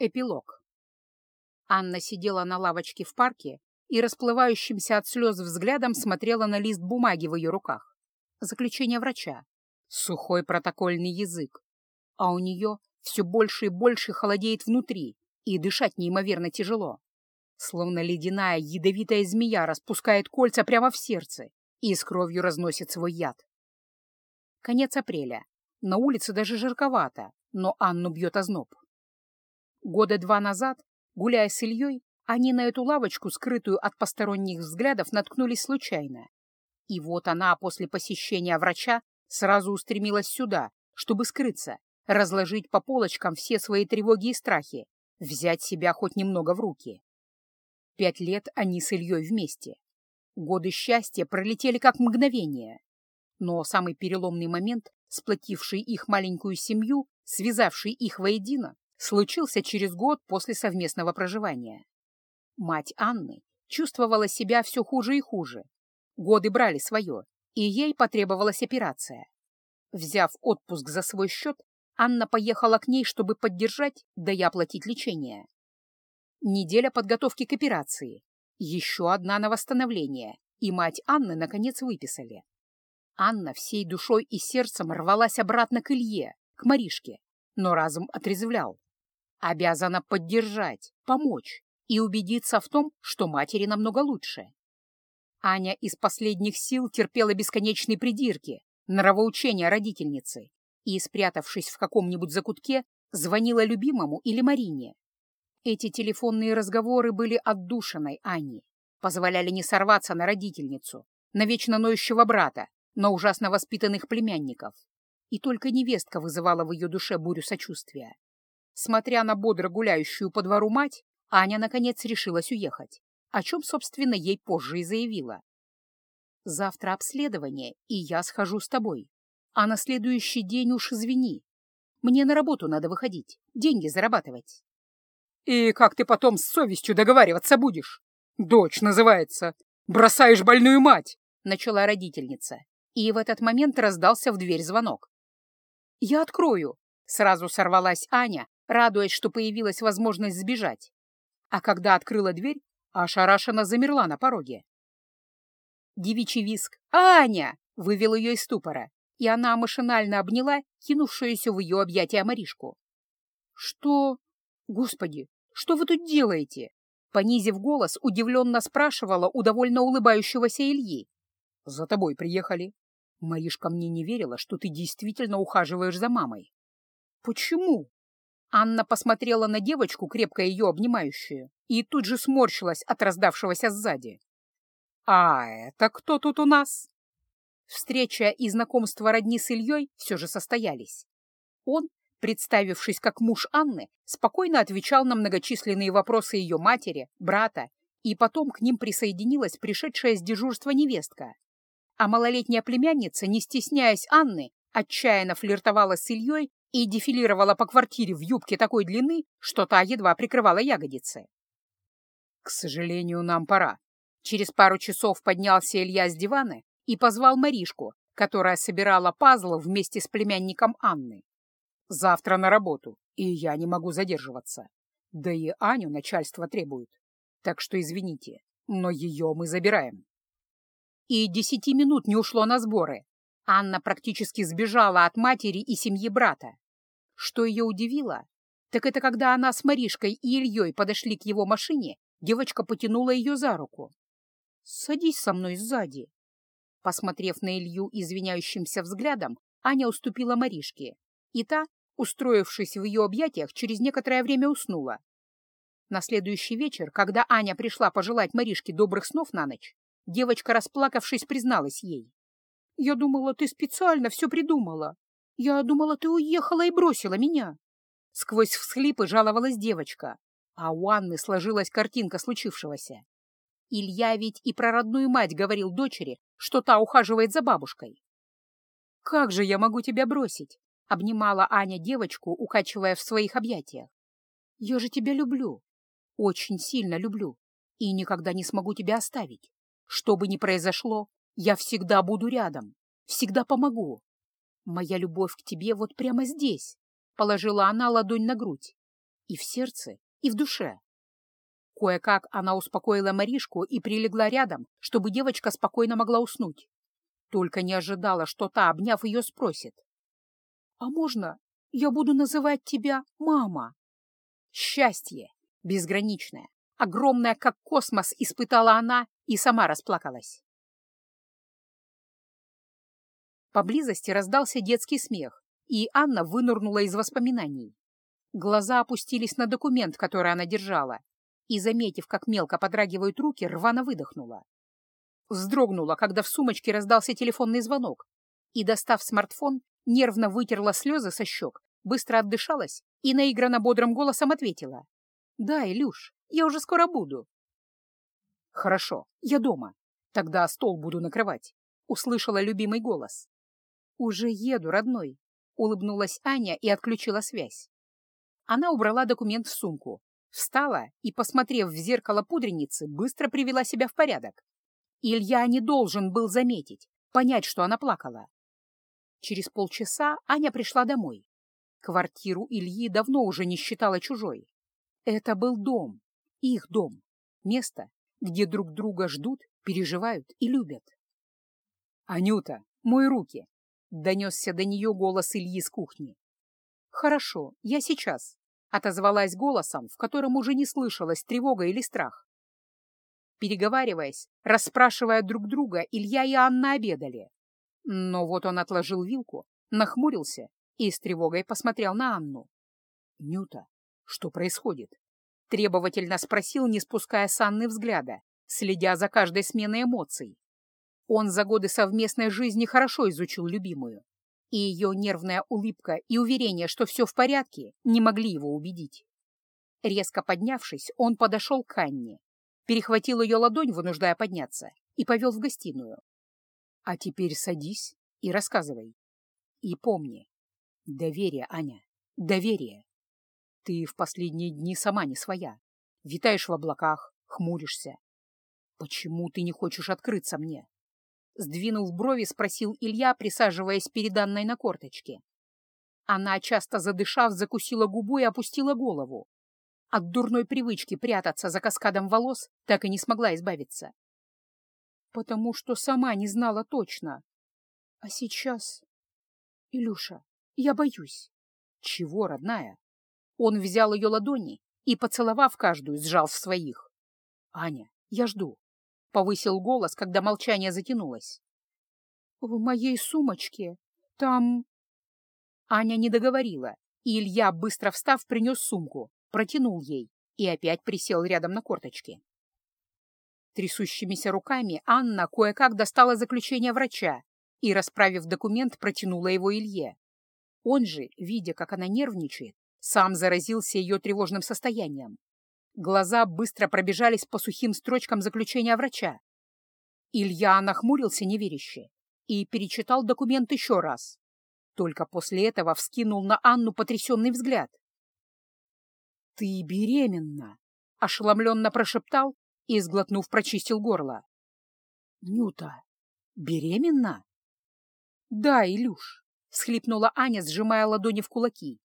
Эпилог. Анна сидела на лавочке в парке и расплывающимся от слез взглядом смотрела на лист бумаги в ее руках. Заключение врача. Сухой протокольный язык. А у нее все больше и больше холодеет внутри, и дышать неимоверно тяжело. Словно ледяная ядовитая змея распускает кольца прямо в сердце и с кровью разносит свой яд. Конец апреля. На улице даже жарковато, но Анну бьет озноб. Года два назад, гуляя с Ильей, они на эту лавочку, скрытую от посторонних взглядов, наткнулись случайно. И вот она после посещения врача сразу устремилась сюда, чтобы скрыться, разложить по полочкам все свои тревоги и страхи, взять себя хоть немного в руки. Пять лет они с Ильей вместе. Годы счастья пролетели как мгновение. Но самый переломный момент, сплотивший их маленькую семью, связавший их воедино, случился через год после совместного проживания. Мать Анны чувствовала себя все хуже и хуже. Годы брали свое, и ей потребовалась операция. Взяв отпуск за свой счет, Анна поехала к ней, чтобы поддержать, да и оплатить лечение. Неделя подготовки к операции, еще одна на восстановление, и мать Анны, наконец, выписали. Анна всей душой и сердцем рвалась обратно к Илье, к Маришке, но разум отрезвлял. Обязана поддержать, помочь и убедиться в том, что матери намного лучше. Аня из последних сил терпела бесконечные придирки, нравоучения родительницы и, спрятавшись в каком-нибудь закутке, звонила любимому или Марине. Эти телефонные разговоры были отдушиной Ани, позволяли не сорваться на родительницу, на вечно ноющего брата, на ужасно воспитанных племянников. И только невестка вызывала в ее душе бурю сочувствия. Смотря на бодро гуляющую по двору мать, Аня, наконец, решилась уехать, о чем, собственно, ей позже и заявила. «Завтра обследование, и я схожу с тобой. А на следующий день уж извини. Мне на работу надо выходить, деньги зарабатывать». «И как ты потом с совестью договариваться будешь? Дочь называется. Бросаешь больную мать!» — начала родительница. И в этот момент раздался в дверь звонок. «Я открою!» — сразу сорвалась Аня, радуясь, что появилась возможность сбежать. А когда открыла дверь, ошарашенно замерла на пороге. Девичий виск «Аня!» вывел ее из ступора, и она машинально обняла кинувшуюся в ее объятия Маришку. «Что? Господи, что вы тут делаете?» Понизив голос, удивленно спрашивала у довольно улыбающегося Ильи. «За тобой приехали. Маришка мне не верила, что ты действительно ухаживаешь за мамой». «Почему?» Анна посмотрела на девочку, крепко ее обнимающую, и тут же сморщилась от раздавшегося сзади. «А это кто тут у нас?» Встреча и знакомство родни с Ильей все же состоялись. Он, представившись как муж Анны, спокойно отвечал на многочисленные вопросы ее матери, брата, и потом к ним присоединилась пришедшая с дежурства невестка. А малолетняя племянница, не стесняясь Анны, отчаянно флиртовала с Ильей и дефилировала по квартире в юбке такой длины, что та едва прикрывала ягодицы. «К сожалению, нам пора». Через пару часов поднялся Илья с дивана и позвал Маришку, которая собирала пазлы вместе с племянником Анны. «Завтра на работу, и я не могу задерживаться. Да и Аню начальство требует. Так что извините, но ее мы забираем». И десяти минут не ушло на сборы, Анна практически сбежала от матери и семьи брата. Что ее удивило, так это когда она с Маришкой и Ильей подошли к его машине, девочка потянула ее за руку. «Садись со мной сзади». Посмотрев на Илью извиняющимся взглядом, Аня уступила Маришке, и та, устроившись в ее объятиях, через некоторое время уснула. На следующий вечер, когда Аня пришла пожелать Маришке добрых снов на ночь, девочка, расплакавшись, призналась ей. Я думала, ты специально все придумала. Я думала, ты уехала и бросила меня. Сквозь всхлипы жаловалась девочка, а у Анны сложилась картинка случившегося. Илья ведь и про родную мать говорил дочери, что та ухаживает за бабушкой. «Как же я могу тебя бросить?» — обнимала Аня девочку, укачивая в своих объятиях. «Я же тебя люблю, очень сильно люблю, и никогда не смогу тебя оставить. Что бы ни произошло, я всегда буду рядом, всегда помогу. Моя любовь к тебе вот прямо здесь. Положила она ладонь на грудь. И в сердце, и в душе. Кое-как она успокоила Маришку и прилегла рядом, чтобы девочка спокойно могла уснуть. Только не ожидала, что та, обняв ее, спросит. «А можно я буду называть тебя мама?» Счастье, безграничное, огромное, как космос, испытала она и сама расплакалась. Поблизости раздался детский смех, и Анна вынырнула из воспоминаний. Глаза опустились на документ, который она держала, и, заметив, как мелко подрагивают руки, рвано выдохнула. Вздрогнула, когда в сумочке раздался телефонный звонок, и, достав смартфон, нервно вытерла слезы со щек, быстро отдышалась и наигранно бодрым голосом ответила. «Да, Илюш, я уже скоро буду». «Хорошо, я дома. Тогда стол буду накрывать», — услышала любимый голос. «Уже еду, родной», — улыбнулась Аня и отключила связь. Она убрала документ в сумку, встала и, посмотрев в зеркало пудреницы, быстро привела себя в порядок. Илья не должен был заметить, понять, что она плакала. Через полчаса Аня пришла домой. Квартиру Ильи давно уже не считала чужой. Это был дом, их дом, место, где друг друга ждут, переживают и любят. «Анюта, мой руки!» — донесся до нее голос Ильи с кухни. «Хорошо, я сейчас», — отозвалась голосом, в котором уже не слышалась тревога или страх. Переговариваясь, расспрашивая друг друга, Илья и Анна обедали. Но вот он отложил вилку, нахмурился и с тревогой посмотрел на Анну. «Нюта, что происходит?» — требовательно спросил, не спуская с Анны взгляда, следя за каждой сменой эмоций. Он за годы совместной жизни хорошо изучил любимую, и ее нервная улыбка и уверение, что все в порядке, не могли его убедить. Резко поднявшись, он подошел к Анне, перехватил ее ладонь, вынуждая подняться, и повел в гостиную. «А теперь садись и рассказывай. И помни, доверие, Аня, доверие. Ты в последние дни сама не своя, витаешь в облаках, хмуришься. Почему ты не хочешь открыться мне?» Сдвинув брови, спросил Илья, присаживаясь перед Анной на корточке. Она, часто задышав, закусила губу и опустила голову. От дурной привычки прятаться за каскадом волос так и не смогла избавиться. Потому что сама не знала точно. А сейчас... Илюша, я боюсь. Чего, родная? Он взял ее ладони и, поцеловав каждую, сжал в своих. Аня, я жду. — повысил голос, когда молчание затянулось. «В моей сумочке. Там...» Аня не договорила, и Илья, быстро встав, принес сумку, протянул ей и опять присел рядом на корточке. Трясущимися руками Анна кое-как достала заключение врача и, расправив документ, протянула его Илье. Он же, видя, как она нервничает, сам заразился ее тревожным состоянием. Глаза быстро пробежались по сухим строчкам заключения врача. Илья нахмурился неверяще и перечитал документ еще раз. Только после этого вскинул на Анну потрясенный взгляд. «Ты беременна!» — ошеломленно прошептал и, сглотнув, прочистил горло. «Нюта, беременна?» «Да, Илюш», — всхлипнула Аня, сжимая ладони в кулаки.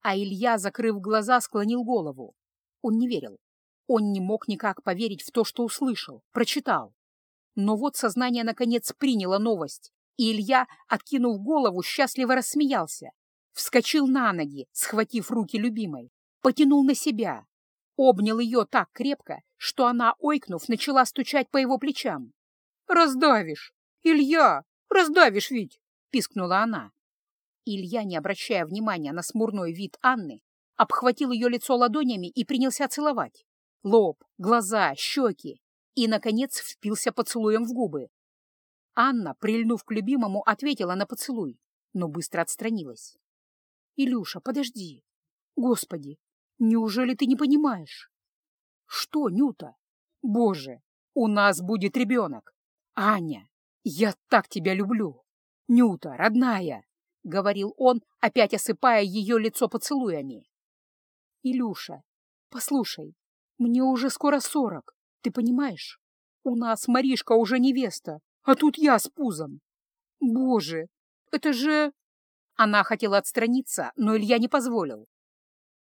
А Илья, закрыв глаза, склонил голову. Он не верил. Он не мог никак поверить в то, что услышал, прочитал. Но вот сознание наконец приняло новость, и Илья, откинув голову, счастливо рассмеялся. Вскочил на ноги, схватив руки любимой, потянул на себя, обнял ее так крепко, что она, ойкнув, начала стучать по его плечам. «Раздавишь! Илья! Раздавишь ведь!» — пискнула она. Илья, не обращая внимания на смурной вид Анны, обхватил ее лицо ладонями и принялся целовать. Лоб, глаза, щеки. И, наконец, впился поцелуем в губы. Анна, прильнув к любимому, ответила на поцелуй, но быстро отстранилась. «Илюша, подожди! Господи, неужели ты не понимаешь?» «Что, Нюта? Боже, у нас будет ребенок! Аня, я так тебя люблю! Нюта, родная!» — говорил он, опять осыпая ее лицо поцелуями. «Илюша, послушай, мне уже скоро сорок, ты понимаешь? У нас Маришка уже невеста, а тут я с пузом. Боже, это же...» Она хотела отстраниться, но Илья не позволил.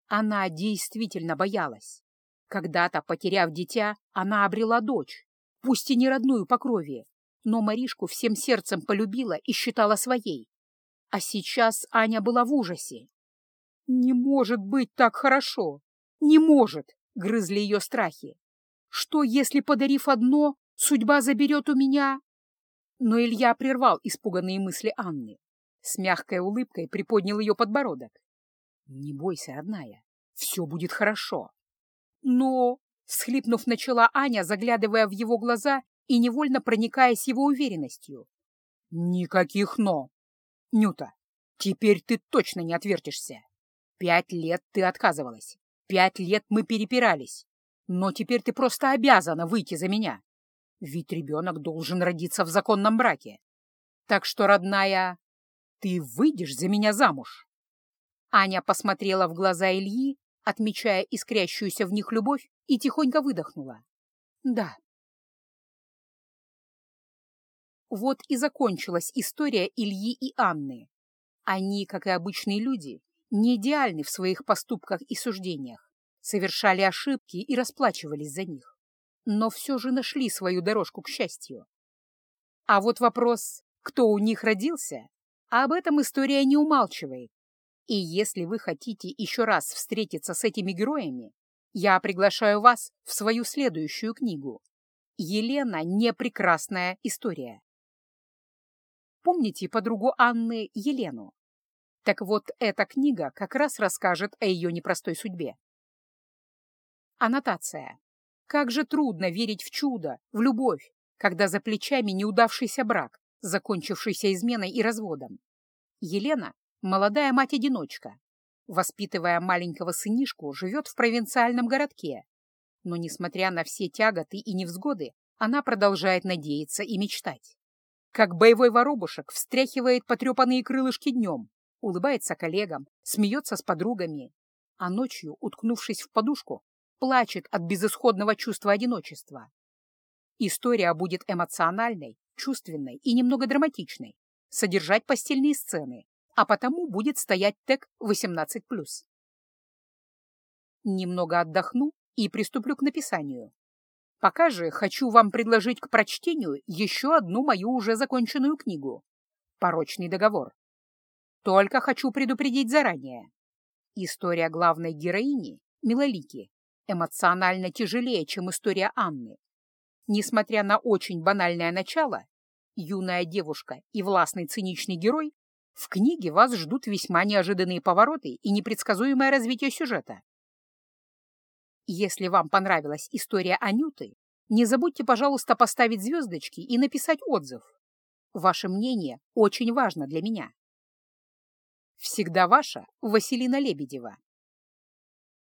Она действительно боялась. Когда-то, потеряв дитя, она обрела дочь, пусть и не родную по крови, но Маришку всем сердцем полюбила и считала своей. А сейчас Аня была в ужасе. «Не может быть так хорошо! Не может!» — грызли ее страхи. «Что, если, подарив одно, судьба заберет у меня?» Но Илья прервал испуганные мысли Анны. С мягкой улыбкой приподнял ее подбородок. «Не бойся, родная, все будет хорошо». «Но...» — всхлипнув, начала Аня, заглядывая в его глаза и невольно проникаясь его уверенностью. «Никаких «но». Нюта, теперь ты точно не отвертишься. Пять лет ты отказывалась. Пять лет мы перепирались. Но теперь ты просто обязана выйти за меня. Ведь ребенок должен родиться в законном браке. Так что, родная, ты выйдешь за меня замуж. Аня посмотрела в глаза Ильи, отмечая искрящуюся в них любовь, и тихонько выдохнула. Да. Вот и закончилась история Ильи и Анны. Они, как и обычные люди, не идеальны в своих поступках и суждениях, совершали ошибки и расплачивались за них, но все же нашли свою дорожку к счастью. А вот вопрос, кто у них родился, об этом история не умалчивает. И если вы хотите еще раз встретиться с этими героями, я приглашаю вас в свою следующую книгу «Елена. Непрекрасная история». Помните подругу Анны Елену? Так вот, эта книга как раз расскажет о ее непростой судьбе. Аннотация. Как же трудно верить в чудо, в любовь, когда за плечами неудавшийся брак, закончившийся изменой и разводом. Елена — молодая мать-одиночка. Воспитывая маленького сынишку, живет в провинциальном городке. Но, несмотря на все тяготы и невзгоды, она продолжает надеяться и мечтать. Как боевой воробушек встряхивает потрепанные крылышки днем, улыбается коллегам, смеется с подругами, а ночью, уткнувшись в подушку, плачет от безысходного чувства одиночества. История будет эмоциональной, чувственной и немного драматичной, содержать постельные сцены, а потому будет стоять тег 18+. Немного отдохну и приступлю к написанию. Пока же хочу вам предложить к прочтению еще одну мою уже законченную книгу «Порочный договор». Только хочу предупредить заранее. История главной героини, Милолики, эмоционально тяжелее, чем история Анны. Несмотря на очень банальное начало, юная девушка и властный циничный герой, в книге вас ждут весьма неожиданные повороты и непредсказуемое развитие сюжета. Если вам понравилась история Анюты, не забудьте, пожалуйста, поставить звездочки и написать отзыв. Ваше мнение очень важно для меня. Всегда ваша Василина Лебедева.